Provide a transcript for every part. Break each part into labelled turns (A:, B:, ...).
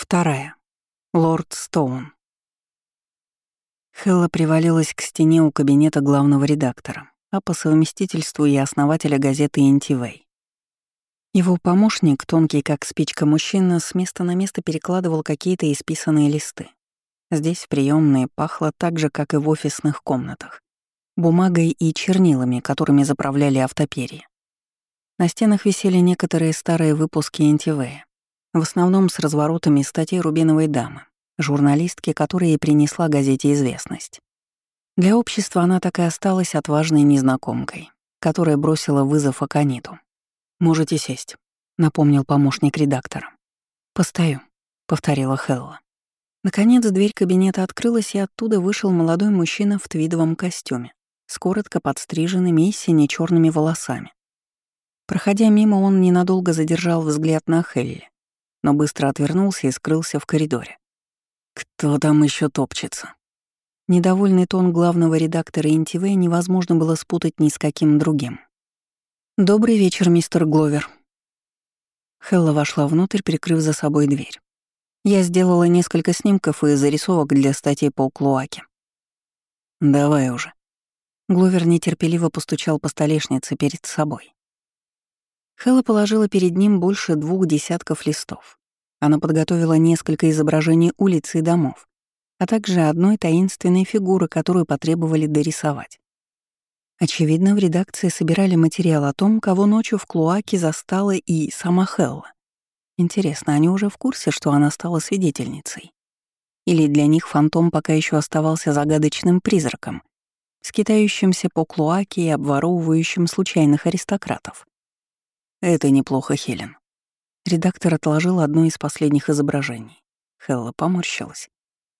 A: Вторая. Лорд Стоун. Хелла привалилась к стене у кабинета главного редактора, а по совместительству и основателя газеты «Интивей». Его помощник, тонкий как спичка мужчина, с места на место перекладывал какие-то исписанные листы. Здесь в приемной пахло так же, как и в офисных комнатах. Бумагой и чернилами, которыми заправляли автоперья. На стенах висели некоторые старые выпуски Интивея, в основном с разворотами статей Рубиновой дамы, журналистки, которая принесла газете известность. Для общества она так и осталась отважной незнакомкой, которая бросила вызов Акониту. «Можете сесть», — напомнил помощник редактора. «Постою», — повторила Хелла. Наконец дверь кабинета открылась, и оттуда вышел молодой мужчина в твидовом костюме, с коротко подстриженными и сине-чёрными волосами. Проходя мимо, он ненадолго задержал взгляд на Хелли, но быстро отвернулся и скрылся в коридоре. «Кто там еще топчется?» Недовольный тон главного редактора НТВ невозможно было спутать ни с каким другим. «Добрый вечер, мистер Гловер». Хелла вошла внутрь, прикрыв за собой дверь. Я сделала несколько снимков и зарисовок для статей по Клуаке. «Давай уже». Гловер нетерпеливо постучал по столешнице перед собой. Хэлла положила перед ним больше двух десятков листов. Она подготовила несколько изображений улиц и домов, а также одной таинственной фигуры, которую потребовали дорисовать. Очевидно, в редакции собирали материал о том, кого ночью в Клуаке застала и сама Хелла. Интересно, они уже в курсе, что она стала свидетельницей? Или для них фантом пока еще оставался загадочным призраком, скитающимся по Клуаке и обворовывающим случайных аристократов? Это неплохо, Хелен. Редактор отложил одно из последних изображений. Хелла поморщилась.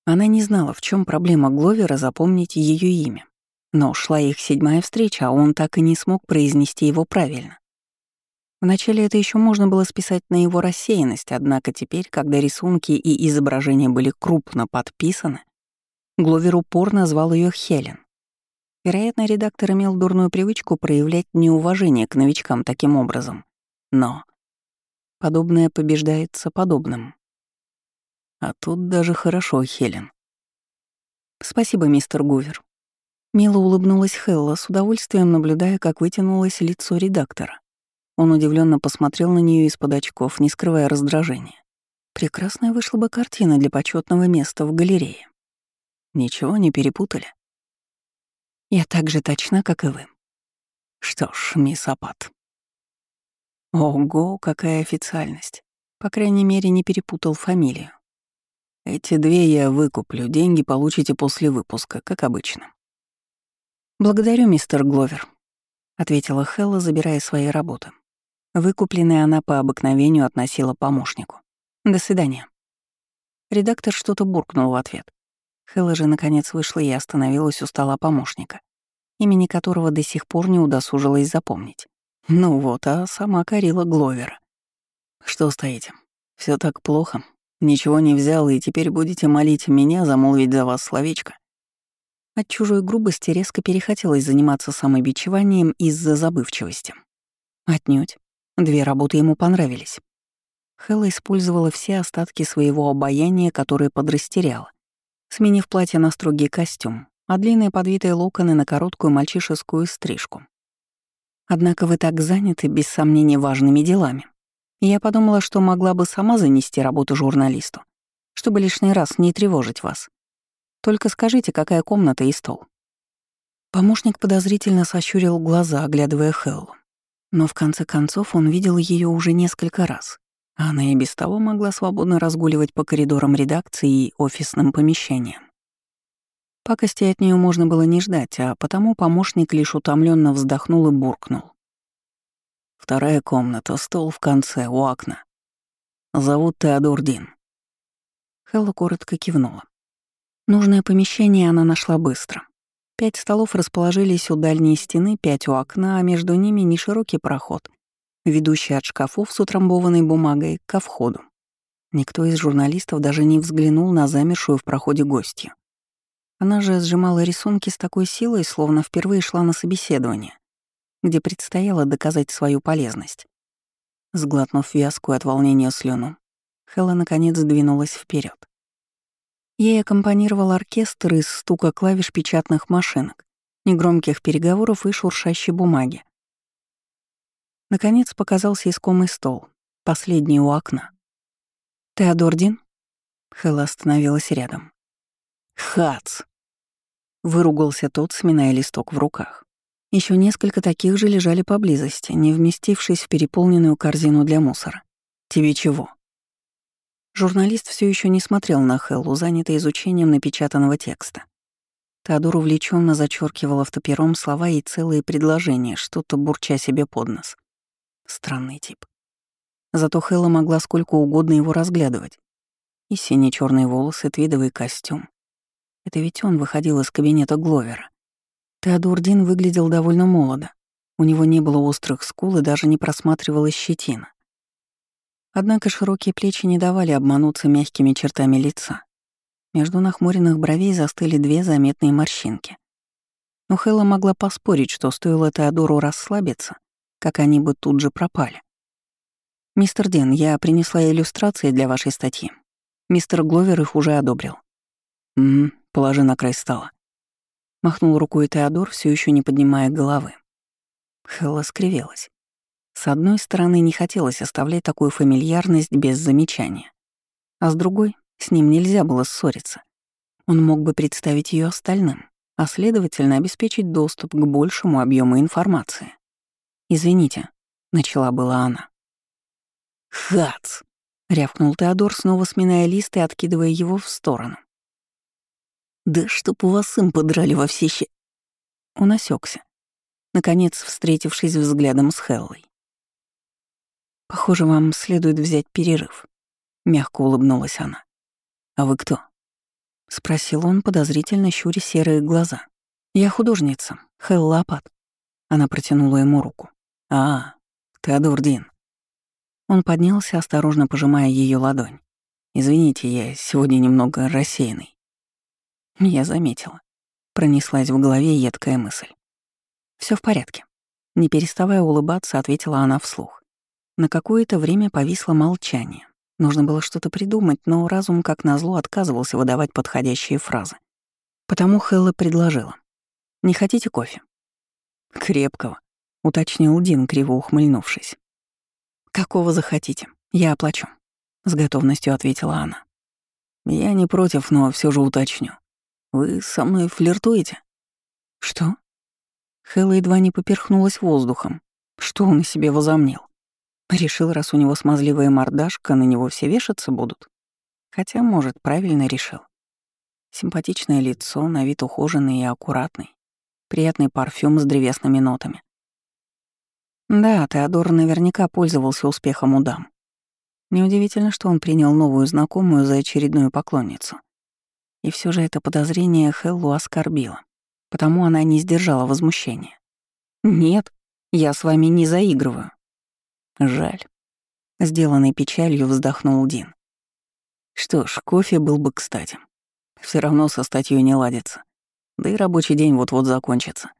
A: Она не знала, в чем проблема Гловера запомнить ее имя. Но шла их седьмая встреча, а он так и не смог произнести его правильно. Вначале это еще можно было списать на его рассеянность, однако теперь, когда рисунки и изображения были крупно подписаны, Гловер упорно назвал ее Хелен. Вероятно, редактор имел дурную привычку проявлять неуважение к новичкам таким образом. Но подобное побеждается подобным. А тут даже хорошо, Хелен. Спасибо, мистер Гувер. Мило улыбнулась Хелла, с удовольствием наблюдая, как вытянулось лицо редактора. Он удивленно посмотрел на нее из-под очков, не скрывая раздражения. Прекрасная вышла бы картина для почетного места в галерее. Ничего не перепутали. Я так же точна, как и вы. Что ж, мисс Апат, Ого, какая официальность. По крайней мере, не перепутал фамилию. Эти две я выкуплю, деньги получите после выпуска, как обычно. «Благодарю, мистер Гловер», — ответила Хелла, забирая свои работы. Выкупленные она по обыкновению относила помощнику. «До свидания». Редактор что-то буркнул в ответ. Хелла же, наконец, вышла и остановилась у стола помощника, имени которого до сих пор не удосужилась запомнить. Ну вот, а сама корила Гловера. Что стоите? Все так плохо. Ничего не взял, и теперь будете молить меня замолвить за вас словечко. От чужой грубости резко перехотелось заниматься самобичеванием из-за забывчивости. Отнюдь. Две работы ему понравились. Хэлла использовала все остатки своего обаяния, которое подрастеряла, сменив платье на строгий костюм, а длинные подвитые локоны на короткую мальчишескую стрижку. Однако вы так заняты, без сомнения, важными делами. я подумала, что могла бы сама занести работу журналисту, чтобы лишний раз не тревожить вас. Только скажите, какая комната и стол». Помощник подозрительно сощурил глаза, оглядывая Хеллу. Но в конце концов он видел ее уже несколько раз. Она и без того могла свободно разгуливать по коридорам редакции и офисным помещениям. Пакости от нее можно было не ждать, а потому помощник лишь утомленно вздохнул и буркнул. Вторая комната, стол в конце, у окна. Зовут Теодор Дин. Хелла коротко кивнула. Нужное помещение она нашла быстро. Пять столов расположились у дальней стены, пять у окна, а между ними неширокий проход, ведущий от шкафов с утрамбованной бумагой ко входу. Никто из журналистов даже не взглянул на замершую в проходе гостью. Она же сжимала рисунки с такой силой, словно впервые шла на собеседование, где предстояло доказать свою полезность. Сглотнув вязкую от волнения слюну, Хэлла наконец двинулась вперед. Ей аккомпанировал оркестр из стука клавиш печатных машинок, негромких переговоров и шуршащей бумаги. Наконец показался искомый стол, последний у окна. «Теодор Дин?» Хэлла остановилась рядом. «Хац!» Выругался тот, сминая листок в руках. Еще несколько таких же лежали поблизости, не вместившись в переполненную корзину для мусора. «Тебе чего?» Журналист все еще не смотрел на Хеллу, занятый изучением напечатанного текста. Теодор увлеченно зачеркивал автопером слова и целые предложения, что-то бурча себе под нос. Странный тип. Зато Хэлла могла сколько угодно его разглядывать. И сине-черные волосы, твидовый костюм. Это ведь он выходил из кабинета Гловера. Теодор Дин выглядел довольно молодо. У него не было острых скул и даже не просматривалась щетина. Однако широкие плечи не давали обмануться мягкими чертами лица. Между нахмуренных бровей застыли две заметные морщинки. Но Хэлла могла поспорить, что стоило Теодору расслабиться, как они бы тут же пропали. «Мистер Дин, я принесла иллюстрации для вашей статьи. Мистер Гловер их уже одобрил». «Угу, положи на край стола». Махнул рукой Теодор, все еще не поднимая головы. Хэлла скривилась. С одной стороны, не хотелось оставлять такую фамильярность без замечания. А с другой, с ним нельзя было ссориться. Он мог бы представить ее остальным, а следовательно обеспечить доступ к большему объему информации. «Извините», — начала была она. «Хац!» — рявкнул Теодор, снова сминая лист и откидывая его в сторону. «Да чтоб у вас им подрали во все щи...» Он осекся, наконец встретившись взглядом с Хеллой. «Похоже, вам следует взять перерыв», — мягко улыбнулась она. «А вы кто?» — спросил он, подозрительно щуря серые глаза. «Я художница, Хелла Апат». Она протянула ему руку. «А, Теодор Дин». Он поднялся, осторожно пожимая ее ладонь. «Извините, я сегодня немного рассеянный». Я заметила. Пронеслась в голове едкая мысль. Все в порядке». Не переставая улыбаться, ответила она вслух. На какое-то время повисло молчание. Нужно было что-то придумать, но разум, как назло, отказывался выдавать подходящие фразы. Потому Хэлла предложила. «Не хотите кофе?» «Крепкого», — уточнил Дин, криво ухмыльнувшись. «Какого захотите? Я оплачу», — с готовностью ответила она. «Я не против, но все же уточню. Вы со мной флиртуете?» «Что?» Хэлла едва не поперхнулась воздухом. Что он из себе возомнил? Решил, раз у него смазливая мордашка, на него все вешаться будут. Хотя, может, правильно решил. Симпатичное лицо, на вид ухоженный и аккуратный. Приятный парфюм с древесными нотами. Да, Теодор наверняка пользовался успехом у дам. Неудивительно, что он принял новую знакомую за очередную поклонницу. И все же это подозрение Хеллу оскорбило, потому она не сдержала возмущения. «Нет, я с вами не заигрываю. Жаль. Сделанный печалью вздохнул Дин. Что ж, кофе был бы кстати. Все равно со статьей не ладится. Да и рабочий день вот-вот закончится.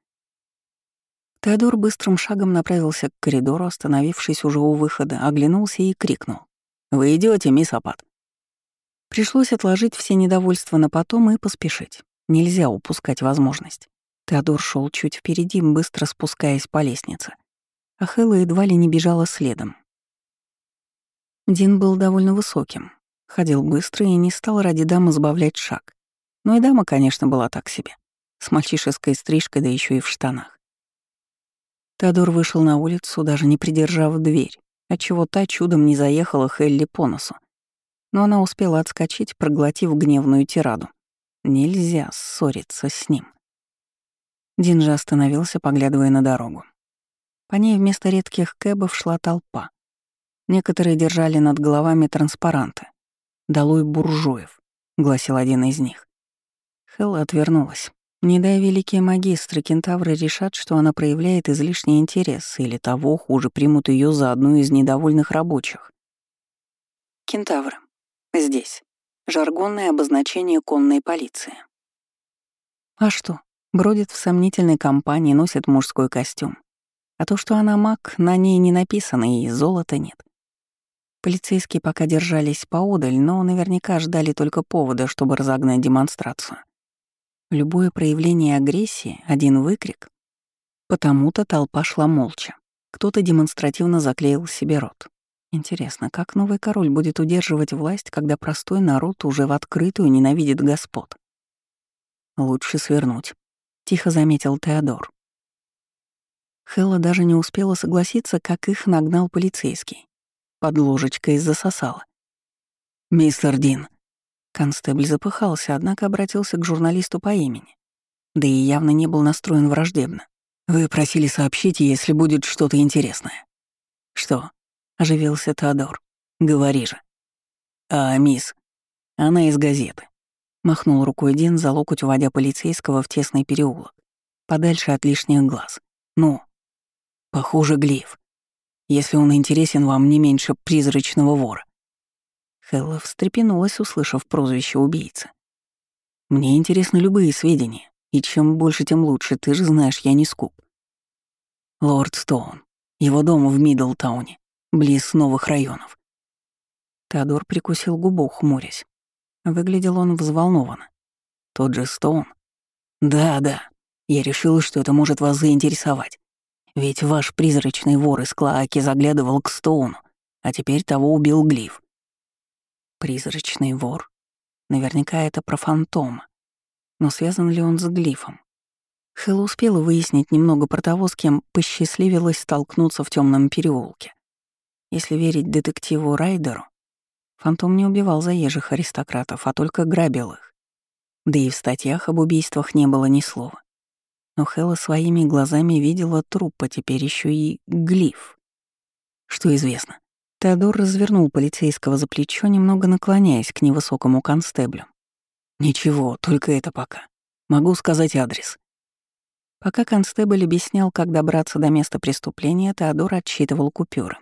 A: Теодор быстрым шагом направился к коридору, остановившись уже у выхода, оглянулся и крикнул. «Вы идете, мисс Апат?» Пришлось отложить все недовольства на потом и поспешить. Нельзя упускать возможность. Теодор шел чуть впереди, быстро спускаясь по лестнице а Хэлла едва ли не бежала следом. Дин был довольно высоким, ходил быстро и не стал ради дамы сбавлять шаг. Но и дама, конечно, была так себе, с мальчишеской стрижкой, да еще и в штанах. Теодор вышел на улицу, даже не придержав дверь, отчего та чудом не заехала Хелли по носу. Но она успела отскочить, проглотив гневную тираду. Нельзя ссориться с ним. Дин же остановился, поглядывая на дорогу. По ней вместо редких кэбов шла толпа. Некоторые держали над головами транспаранты. «Долой буржуев», — гласил один из них. Хелла отвернулась. Не дай великие магистры кентавры решат, что она проявляет излишний интерес, или того хуже примут ее за одну из недовольных рабочих. Кентавры. Здесь. Жаргонное обозначение конной полиции. А что? Бродит в сомнительной компании, носит мужской костюм. А то, что она маг, на ней не написано, и золота нет. Полицейские пока держались поодаль, но наверняка ждали только повода, чтобы разогнать демонстрацию. Любое проявление агрессии, один выкрик. Потому-то толпа шла молча. Кто-то демонстративно заклеил себе рот. Интересно, как новый король будет удерживать власть, когда простой народ уже в открытую ненавидит господ? Лучше свернуть, тихо заметил Теодор. Хелла даже не успела согласиться, как их нагнал полицейский. Под ложечкой засосала. «Мистер Дин». Констебль запыхался, однако обратился к журналисту по имени. Да и явно не был настроен враждебно. «Вы просили сообщить, если будет что-то интересное». «Что?» — оживился Теодор. «Говори же». «А, мисс, она из газеты». Махнул рукой Дин за локоть, уводя полицейского в тесный переулок, подальше от лишних глаз. «Ну, Похоже, глиф. Если он интересен вам не меньше призрачного вора. Хелла встрепенулась, услышав прозвище убийцы. «Мне интересны любые сведения, и чем больше, тем лучше, ты же знаешь, я не скуп». Лорд Стоун. Его дом в Миддлтауне, близ новых районов. Теодор прикусил губу, хмурясь. Выглядел он взволнованно. Тот же Стоун? Да, да. Я решил, что это может вас заинтересовать. Ведь ваш призрачный вор из Клоаки заглядывал к Стоуну, а теперь того убил Глиф. Призрачный вор? Наверняка это про фантома. Но связан ли он с Глифом? Хэл успела выяснить немного про того, с кем посчастливилось столкнуться в темном переулке. Если верить детективу Райдеру, фантом не убивал заезжих аристократов, а только грабил их. Да и в статьях об убийствах не было ни слова но Хэлла своими глазами видела труп, а теперь еще и глиф. Что известно? Теодор развернул полицейского за плечо, немного наклоняясь к невысокому констеблю. «Ничего, только это пока. Могу сказать адрес». Пока констебль объяснял, как добраться до места преступления, Теодор отсчитывал купюры.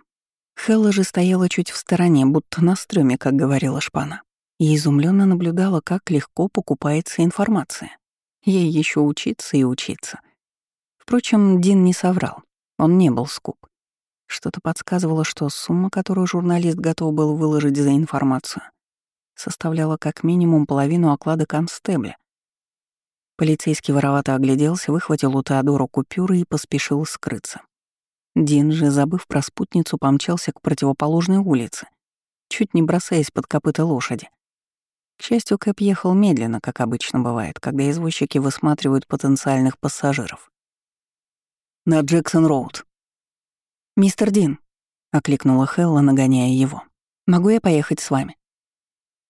A: Хелла же стояла чуть в стороне, будто на стреме, как говорила Шпана, и изумленно наблюдала, как легко покупается информация. Ей еще учиться и учиться. Впрочем, Дин не соврал. Он не был скуп. Что-то подсказывало, что сумма, которую журналист готов был выложить за информацию, составляла как минимум половину оклада констебля. Полицейский воровато огляделся, выхватил у Теодора купюры и поспешил скрыться. Дин же, забыв про спутницу, помчался к противоположной улице, чуть не бросаясь под копыта лошади. К счастью, Кэп ехал медленно, как обычно бывает, когда извозчики высматривают потенциальных пассажиров. «На Джексон-Роуд». «Мистер Дин», — окликнула Хелла, нагоняя его. «Могу я поехать с вами?»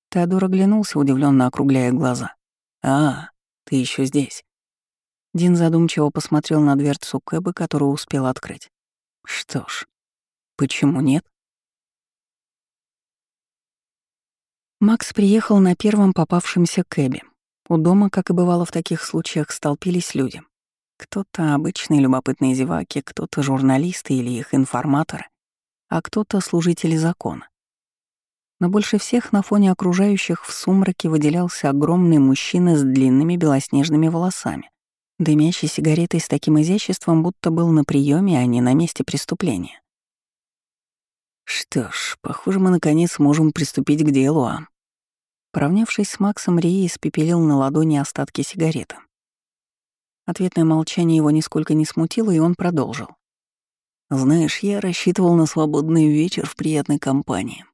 A: Теодор оглянулся, удивленно округляя глаза. «А, ты еще здесь». Дин задумчиво посмотрел на дверцу Кэба, которую успел открыть. «Что ж, почему нет?» Макс приехал на первом попавшемся кэбе. У дома, как и бывало в таких случаях, столпились люди. Кто-то обычные любопытные зеваки, кто-то журналисты или их информаторы, а кто-то служители закона. Но больше всех на фоне окружающих в сумраке выделялся огромный мужчина с длинными белоснежными волосами, дымящий сигаретой с таким изяществом, будто был на приеме, а не на месте преступления. Что ж, похоже, мы наконец можем приступить к делу, а? Поравнявшись с Максом, Рии испепелил на ладони остатки сигареты. Ответное молчание его нисколько не смутило, и он продолжил. «Знаешь, я рассчитывал на свободный вечер в приятной компании,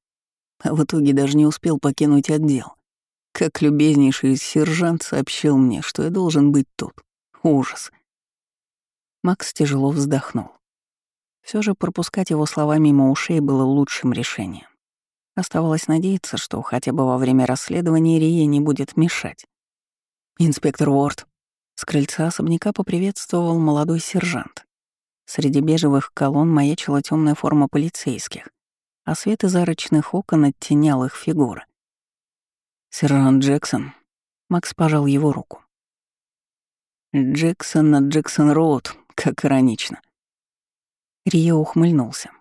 A: а в итоге даже не успел покинуть отдел. Как любезнейший сержант сообщил мне, что я должен быть тут. Ужас». Макс тяжело вздохнул. Все же пропускать его слова мимо ушей было лучшим решением. Оставалось надеяться, что хотя бы во время расследования Рие не будет мешать. «Инспектор Уорд», с крыльца особняка поприветствовал молодой сержант. Среди бежевых колонн маячила темная форма полицейских, а свет из арочных окон оттенял их фигуры. «Сержант Джексон», — Макс пожал его руку. «Джексон на Джексон-Роуд, как иронично», Рио ухмыльнулся.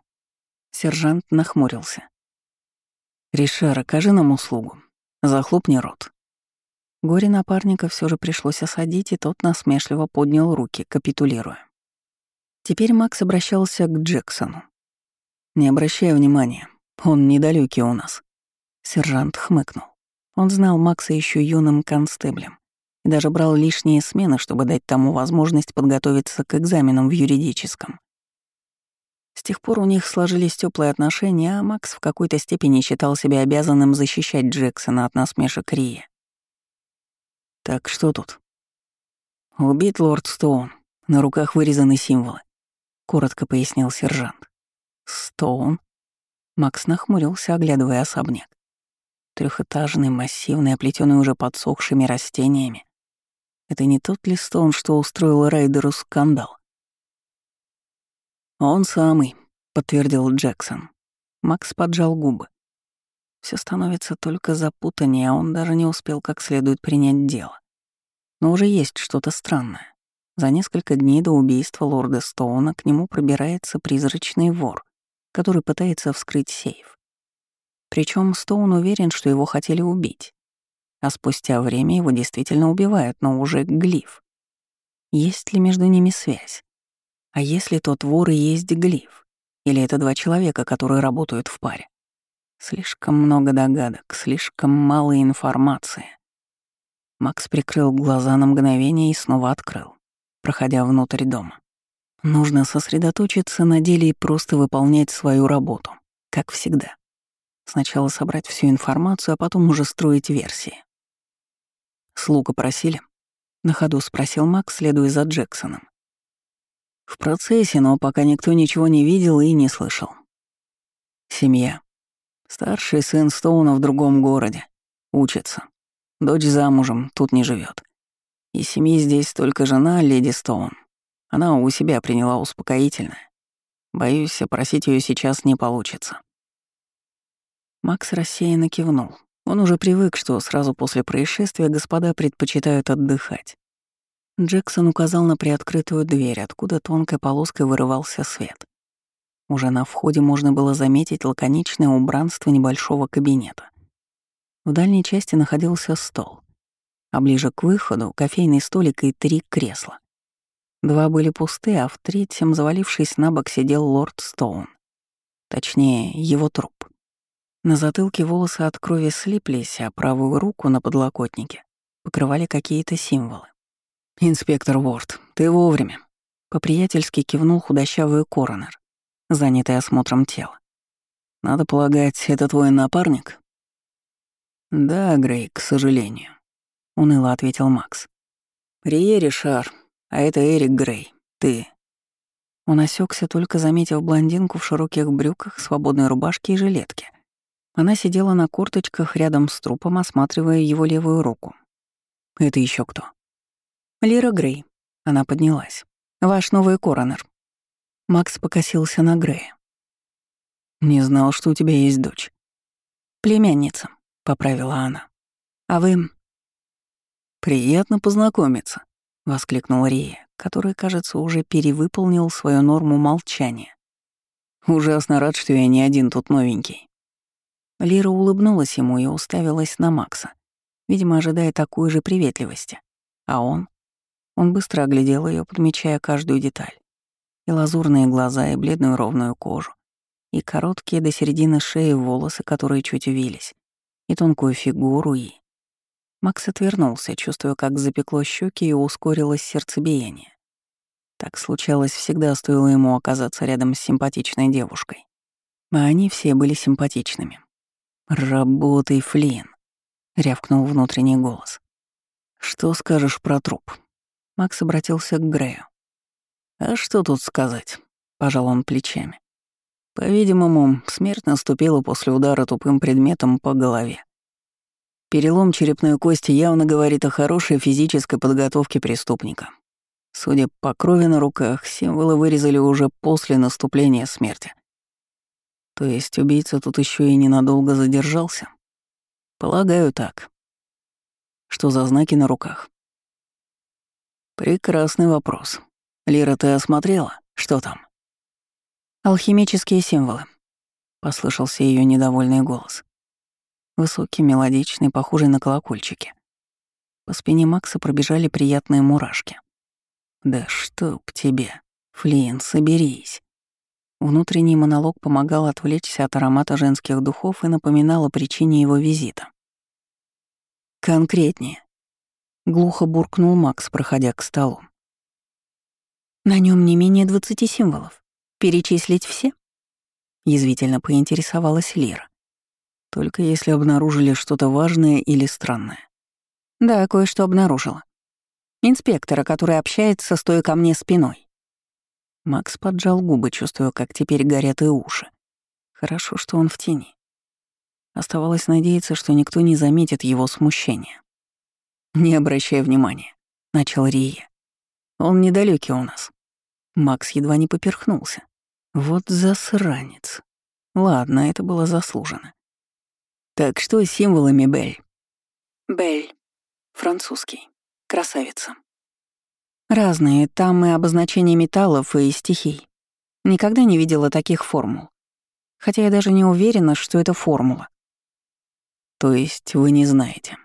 A: Сержант нахмурился. «Ришар, окажи нам услугу. Захлопни рот». Горе напарника все же пришлось осадить, и тот насмешливо поднял руки, капитулируя. Теперь Макс обращался к Джексону. «Не обращай внимания. Он недалекий у нас. Сержант хмыкнул. Он знал Макса еще юным констеблем и даже брал лишние смены, чтобы дать тому возможность подготовиться к экзаменам в юридическом. С тех пор у них сложились теплые отношения, а Макс в какой-то степени считал себя обязанным защищать Джексона от насмешек Рии. «Так что тут?» «Убит лорд Стоун. На руках вырезаны символы», — коротко пояснил сержант. «Стоун?» Макс нахмурился, оглядывая особняк. Трехэтажный, массивный, оплетенный уже подсохшими растениями. Это не тот ли Стоун, что устроил Райдеру скандал? «Он самый», — подтвердил Джексон. Макс поджал губы. Все становится только запутаннее, а он даже не успел как следует принять дело. Но уже есть что-то странное. За несколько дней до убийства лорда Стоуна к нему пробирается призрачный вор, который пытается вскрыть сейф. Причем Стоун уверен, что его хотели убить. А спустя время его действительно убивают, но уже глиф. Есть ли между ними связь? А если тот вор и есть глиф? Или это два человека, которые работают в паре? Слишком много догадок, слишком мало информации. Макс прикрыл глаза на мгновение и снова открыл, проходя внутрь дома. Нужно сосредоточиться на деле и просто выполнять свою работу, как всегда. Сначала собрать всю информацию, а потом уже строить версии. «Слуга просили?» — на ходу спросил Макс, следуя за Джексоном. В процессе, но пока никто ничего не видел и не слышал. Семья. Старший сын Стоуна в другом городе. Учится. Дочь замужем, тут не живет. И семьи здесь только жена, леди Стоун. Она у себя приняла успокоительное. Боюсь, просить ее сейчас не получится. Макс рассеянно кивнул. Он уже привык, что сразу после происшествия господа предпочитают отдыхать. Джексон указал на приоткрытую дверь, откуда тонкой полоской вырывался свет. Уже на входе можно было заметить лаконичное убранство небольшого кабинета. В дальней части находился стол, а ближе к выходу — кофейный столик и три кресла. Два были пусты, а в третьем, завалившись на бок, сидел лорд Стоун. Точнее, его труп. На затылке волосы от крови слиплись, а правую руку на подлокотнике покрывали какие-то символы. «Инспектор Уорд, ты вовремя», — по-приятельски кивнул худощавый коронер, занятый осмотром тела. «Надо полагать, это твой напарник?» «Да, Грей, к сожалению», — уныло ответил Макс. «Рие Ришар, а это Эрик Грей, ты». Он осекся, только заметив блондинку в широких брюках, свободной рубашке и жилетке. Она сидела на корточках рядом с трупом, осматривая его левую руку. «Это еще кто?» «Лира Грей». Она поднялась. «Ваш новый коронер». Макс покосился на Грея. «Не знал, что у тебя есть дочь». «Племянница», — поправила она. «А вы...» «Приятно познакомиться», — воскликнул Рия, который, кажется, уже перевыполнил свою норму молчания. «Ужасно рад, что я не один тут новенький». Лира улыбнулась ему и уставилась на Макса, видимо, ожидая такой же приветливости. А он он быстро оглядел ее, подмечая каждую деталь. И лазурные глаза, и бледную ровную кожу, и короткие до середины шеи волосы, которые чуть увились, и тонкую фигуру, и... Макс отвернулся, чувствуя, как запекло щеки и ускорилось сердцебиение. Так случалось всегда, стоило ему оказаться рядом с симпатичной девушкой. А они все были симпатичными. «Работай, Флин», — рявкнул внутренний голос. «Что скажешь про труп?» Макс обратился к Грею. «А что тут сказать?» — пожал он плечами. По-видимому, смерть наступила после удара тупым предметом по голове. Перелом черепной кости явно говорит о хорошей физической подготовке преступника. Судя по крови на руках, символы вырезали уже после наступления смерти. То есть убийца тут еще и ненадолго задержался? Полагаю, так. Что за знаки на руках? Прекрасный вопрос. Лира, ты осмотрела? Что там? Алхимические символы. Послышался ее недовольный голос. Высокий, мелодичный, похожий на колокольчики. По спине Макса пробежали приятные мурашки. «Да чтоб тебе! Флин, соберись!» Внутренний монолог помогал отвлечься от аромата женских духов и напоминал о причине его визита. «Конкретнее», — глухо буркнул Макс, проходя к столу. «На нем не менее двадцати символов. Перечислить все?» — язвительно поинтересовалась Лира. «Только если обнаружили что-то важное или странное». «Да, кое-что обнаружила. Инспектора, который общается, стоя ко мне спиной. Макс поджал губы, чувствуя, как теперь горят и уши. Хорошо, что он в тени. Оставалось надеяться, что никто не заметит его смущения. «Не обращай внимания», — начал Рия. «Он недалекий у нас». Макс едва не поперхнулся. Вот засранец. Ладно, это было заслужено. Так что с символами Бель? Бель. Французский. Красавица. Разные, там и обозначения металлов, и стихий. Никогда не видела таких формул. Хотя я даже не уверена, что это формула. То есть вы не знаете.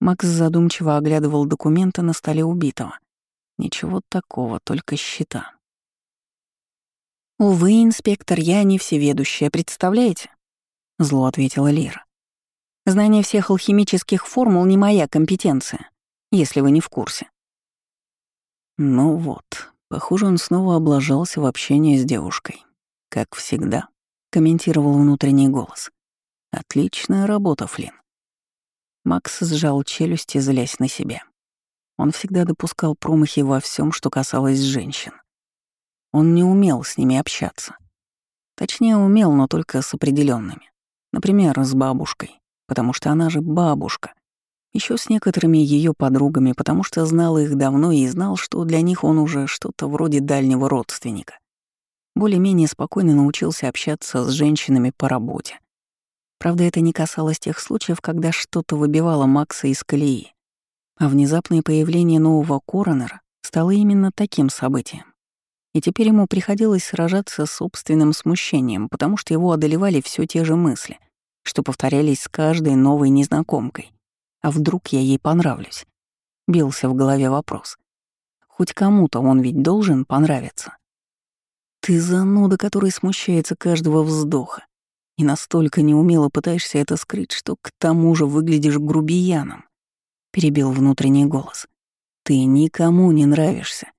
A: Макс задумчиво оглядывал документы на столе убитого. Ничего такого, только счета. «Увы, инспектор, я не всеведущая, представляете?» Зло ответила Лира. «Знание всех алхимических формул не моя компетенция если вы не в курсе. Ну вот, похоже, он снова облажался в общении с девушкой. Как всегда, комментировал внутренний голос. Отличная работа, Флин. Макс сжал челюсти, злясь на себя. Он всегда допускал промахи во всем, что касалось женщин. Он не умел с ними общаться. Точнее, умел, но только с определенными. Например, с бабушкой, потому что она же бабушка — еще с некоторыми ее подругами, потому что знал их давно и знал, что для них он уже что-то вроде дальнего родственника. Более-менее спокойно научился общаться с женщинами по работе. Правда, это не касалось тех случаев, когда что-то выбивало Макса из колеи. А внезапное появление нового коронера стало именно таким событием. И теперь ему приходилось сражаться с собственным смущением, потому что его одолевали все те же мысли, что повторялись с каждой новой незнакомкой. А вдруг я ей понравлюсь? Бился в голове вопрос. Хоть кому-то он ведь должен понравиться. Ты зануда, который смущается каждого вздоха. И настолько неумело пытаешься это скрыть, что к тому же выглядишь грубияном. Перебил внутренний голос. Ты никому не нравишься.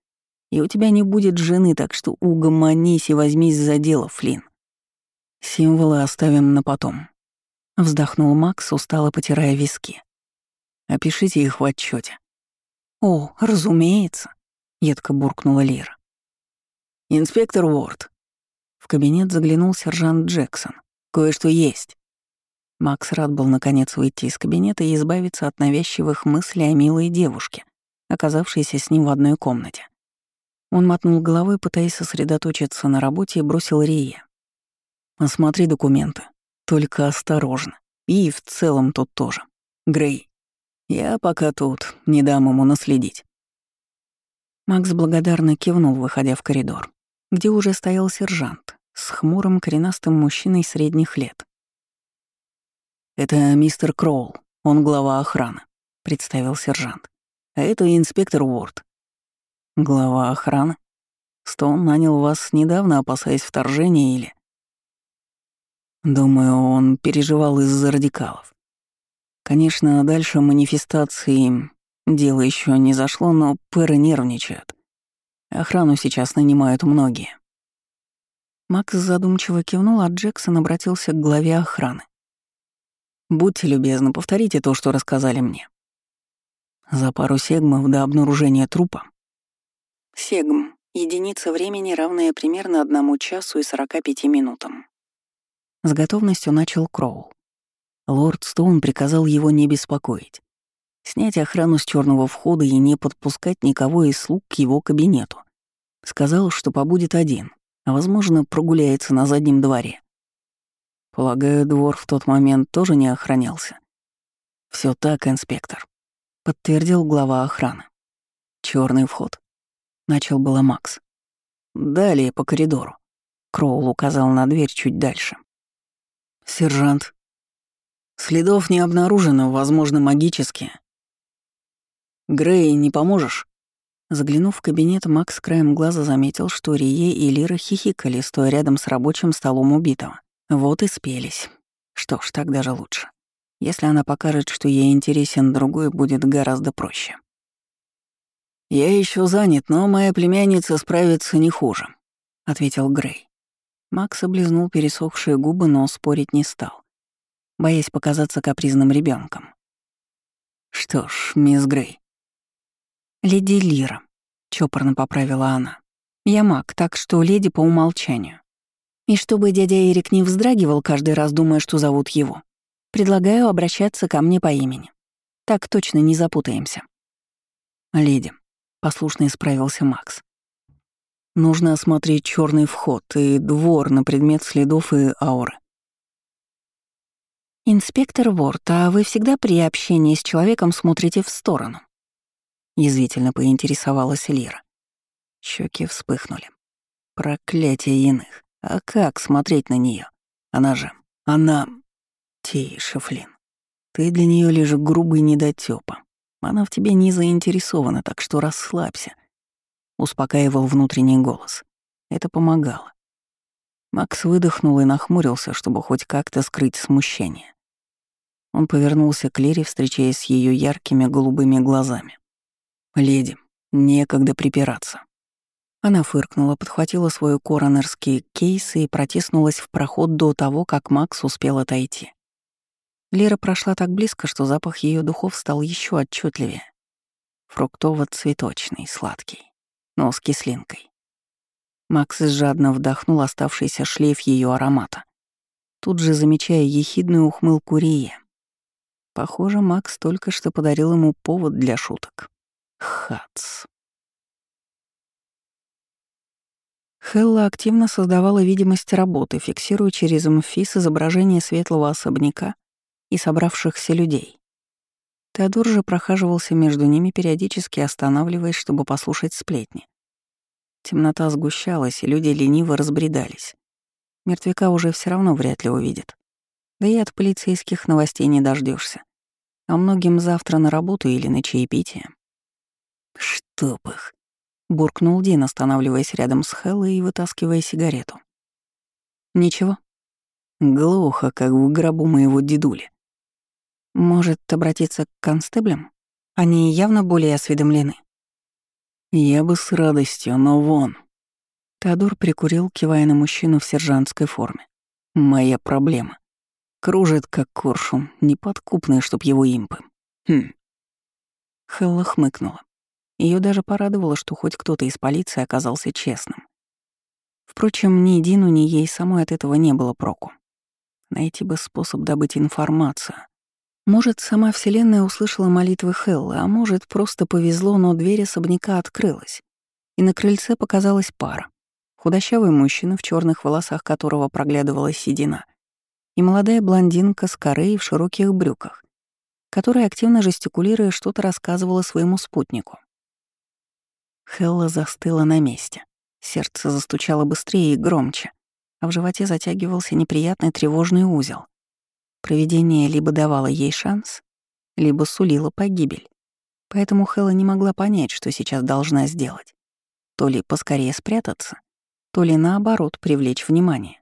A: И у тебя не будет жены, так что угомонись и возьмись за дело, Флин. Символы оставим на потом. Вздохнул Макс, устало потирая виски. Опишите их в отчете. «О, разумеется», — едко буркнула Лира. «Инспектор Уорд». В кабинет заглянул сержант Джексон. «Кое-что есть». Макс рад был наконец выйти из кабинета и избавиться от навязчивых мыслей о милой девушке, оказавшейся с ним в одной комнате. Он мотнул головой, пытаясь сосредоточиться на работе, и бросил Рие. «Осмотри документы. Только осторожно. И в целом тут тоже. Грей, я пока тут, не дам ему наследить. Макс благодарно кивнул, выходя в коридор, где уже стоял сержант с хмурым коренастым мужчиной средних лет. «Это мистер Кроул, он глава охраны», — представил сержант. «А это инспектор Уорд». «Глава охраны? Стоун нанял вас недавно, опасаясь вторжения или...» «Думаю, он переживал из-за радикалов. Конечно, дальше манифестации дело еще не зашло, но пэры нервничают. Охрану сейчас нанимают многие. Макс задумчиво кивнул, а Джексон обратился к главе охраны. «Будьте любезны, повторите то, что рассказали мне». За пару сегмов до обнаружения трупа. Сегм — единица времени, равная примерно одному часу и 45 минутам. С готовностью начал Кроул. Лорд Стоун приказал его не беспокоить, снять охрану с черного входа и не подпускать никого из слуг к его кабинету. Сказал, что побудет один, а, возможно, прогуляется на заднем дворе. Полагаю, двор в тот момент тоже не охранялся. Все так, инспектор, подтвердил глава охраны. Черный вход. Начал было Макс. Далее по коридору. Кроул указал на дверь чуть дальше. «Сержант, Следов не обнаружено, возможно, магические. Грей, не поможешь? Заглянув в кабинет, Макс краем глаза заметил, что Рие и Лира хихикали, стоя рядом с рабочим столом убитого. Вот и спелись. Что ж, так даже лучше. Если она покажет, что ей интересен другой, будет гораздо проще. «Я еще занят, но моя племянница справится не хуже», — ответил Грей. Макс облизнул пересохшие губы, но спорить не стал, боясь показаться капризным ребенком. «Что ж, мисс Грей,
B: «Леди Лира», — чопорно поправила она. «Я маг, так что леди по умолчанию. И чтобы дядя Эрик не вздрагивал каждый раз, думая, что зовут его, предлагаю обращаться ко мне по имени. Так точно не запутаемся».
A: «Леди», — послушно исправился Макс. «Нужно осмотреть черный вход и двор на предмет следов и ауры».
B: «Инспектор Ворт, а вы всегда при общении с человеком смотрите в сторону?»
A: Язвительно поинтересовалась Лира. Щеки вспыхнули. Проклятие иных. А как смотреть на нее? Она же... Она... Тише, Флин. Ты для нее лишь грубый недотёпа. Она в тебе не заинтересована, так что расслабься. Успокаивал внутренний голос. Это помогало. Макс выдохнул и нахмурился, чтобы хоть как-то скрыть смущение. Он повернулся к Лере, встречаясь с ее яркими голубыми глазами. «Леди, некогда припираться». Она фыркнула, подхватила свой коронерский кейс и протиснулась в проход до того, как Макс успел отойти. Лера прошла так близко, что запах ее духов стал еще отчетливее. Фруктово-цветочный, сладкий, но с кислинкой. Макс жадно вдохнул оставшийся шлейф ее аромата, тут же замечая ехидную ухмылку Рия. Похоже, Макс только что подарил ему повод для шуток. Хац. Хелла активно создавала видимость работы, фиксируя через МФИС изображение светлого особняка и собравшихся людей. Теодор же прохаживался между ними, периодически останавливаясь, чтобы послушать сплетни. Темнота сгущалась, и люди лениво разбредались. Мертвяка уже все равно вряд ли увидят. Да и от полицейских новостей не дождешься. А многим завтра на работу или на чаепитие. «Чтоб их!» — буркнул Дин, останавливаясь рядом с Хеллой и вытаскивая сигарету. «Ничего?» «Глухо, как в гробу моего дедули». «Может, обратиться к констеблям? Они явно более осведомлены». «Я бы с радостью, но вон». Теодор прикурил, кивая на мужчину в сержантской форме. «Моя проблема. Кружит, как коршун, неподкупный, чтоб его импы. Хм». Хелла хмыкнула. Ее даже порадовало, что хоть кто-то из полиции оказался честным. Впрочем, ни Дину, ни ей самой от этого не было проку. Найти бы способ добыть информацию. Может, сама Вселенная услышала молитвы Хеллы, а может, просто повезло, но дверь особняка открылась, и на крыльце показалась пара. Худощавый мужчина, в черных волосах которого проглядывала седина, и молодая блондинка с корой в широких брюках, которая, активно жестикулируя, что-то рассказывала своему спутнику. Хелла застыла на месте. Сердце застучало быстрее и громче, а в животе затягивался неприятный тревожный узел. Провидение либо давало ей шанс, либо сулило погибель. Поэтому Хелла не могла понять, что сейчас должна сделать. То ли поскорее спрятаться, то ли наоборот привлечь внимание.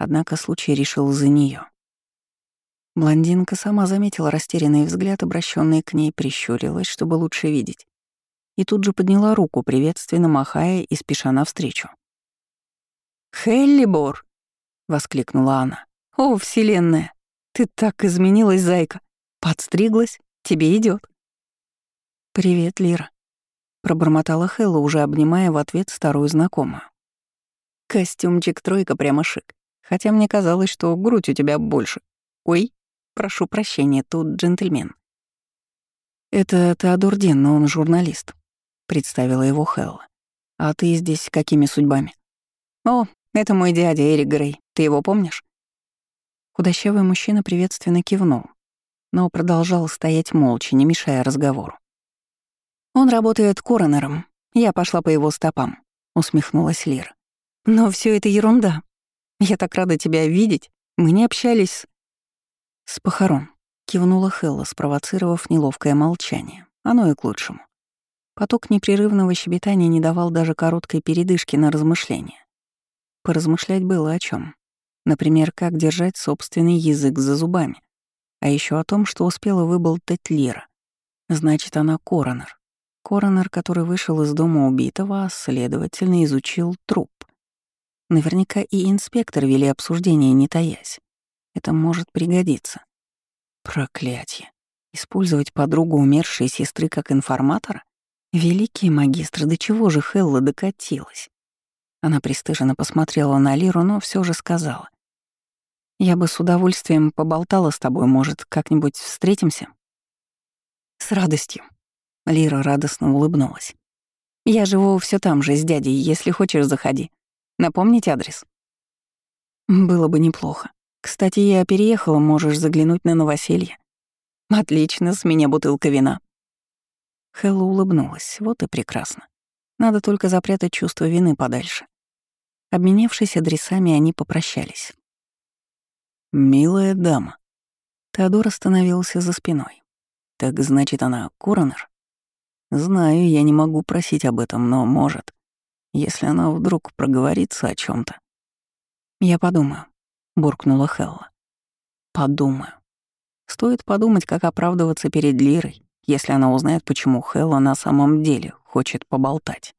A: Однако случай решил за нее. Блондинка сама заметила растерянный взгляд, обращенный к ней, прищурилась, чтобы лучше видеть и тут же подняла руку, приветственно махая и спеша навстречу. «Хеллибор!» — воскликнула она. «О, Вселенная! Ты так изменилась, зайка! Подстриглась? Тебе идет. «Привет, Лира», — пробормотала Хелла, уже обнимая в ответ старую знакомую. «Костюмчик тройка прямо шик, хотя мне казалось, что грудь у тебя больше. Ой, прошу прощения, тут джентльмен». «Это Теодор Дин, но он журналист представила его Хелла. «А ты здесь какими судьбами?» «О, это мой дядя Эрик Грей. Ты его помнишь?» Худощавый мужчина приветственно кивнул, но продолжал стоять молча, не мешая разговору. «Он работает коронером. Я пошла по его стопам», — усмехнулась Лира. «Но все это ерунда. Я так рада тебя видеть. Мы не общались с...» «С похорон», — кивнула Хелла, спровоцировав неловкое молчание. Оно и к лучшему. Поток непрерывного щебетания не давал даже короткой передышки на размышления. Поразмышлять было о чем. Например, как держать собственный язык за зубами. А еще о том, что успела выболтать Лира. Значит, она коронер. Коронер, который вышел из дома убитого, а следовательно изучил труп. Наверняка и инспектор вели обсуждение, не таясь. Это может пригодиться. Проклятье. Использовать подругу умершей сестры как информатора? Великий магистр, до чего же Хелла докатилась? Она пристыженно посмотрела на Лиру, но все же сказала. «Я бы с удовольствием поболтала с тобой, может, как-нибудь встретимся?» «С радостью». Лира радостно улыбнулась. «Я живу все там же, с дядей, если хочешь, заходи. Напомнить адрес?» «Было бы неплохо. Кстати, я переехала, можешь заглянуть на новоселье». «Отлично, с меня бутылка вина», Хэлла улыбнулась. Вот и прекрасно. Надо только запрятать чувство вины подальше. Обменявшись адресами, они попрощались. «Милая дама». Теодор остановился за спиной. «Так значит, она коронер?» «Знаю, я не могу просить об этом, но может, если она вдруг проговорится о чем то «Я подумаю», — буркнула Хелла. «Подумаю. Стоит подумать, как оправдываться перед Лирой, если она узнает, почему Хэлла на самом деле хочет поболтать.